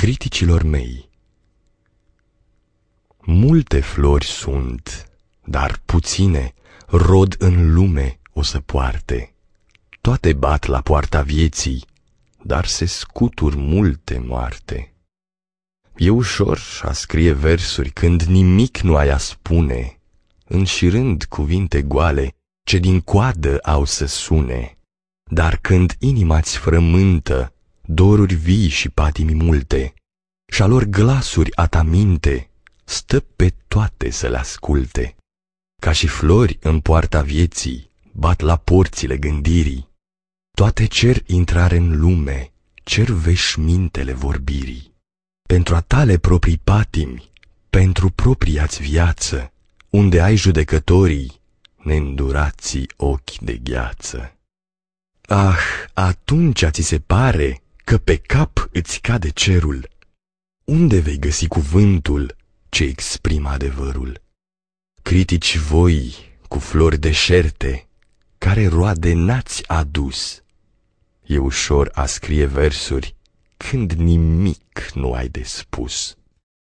Criticilor mei Multe flori sunt, dar puține rod în lume o să poarte. Toate bat la poarta vieții, dar se scutur multe moarte. E ușor a scrie versuri când nimic nu ai a spune, înșirând cuvinte goale ce din coadă au să sune. Dar când inima-ți frământă, doruri vii și patimi multe, și-a lor glasuri a ta minte, stă pe toate să le asculte. Ca și flori în poarta vieții, bat la porțile gândirii, toate cer intrare în lume, cer veșmintele vorbirii. Pentru a tale proprii patimi, pentru propria-ți viață, unde ai judecătorii, neîndurații ochi de gheață. Ah, atunci ți se pare că pe cap îți cade cerul. Unde vei găsi cuvântul ce exprimă adevărul? Critici voi cu flori deșerte, care roade n-ați adus. E ușor a scrie versuri când nimic nu ai de spus.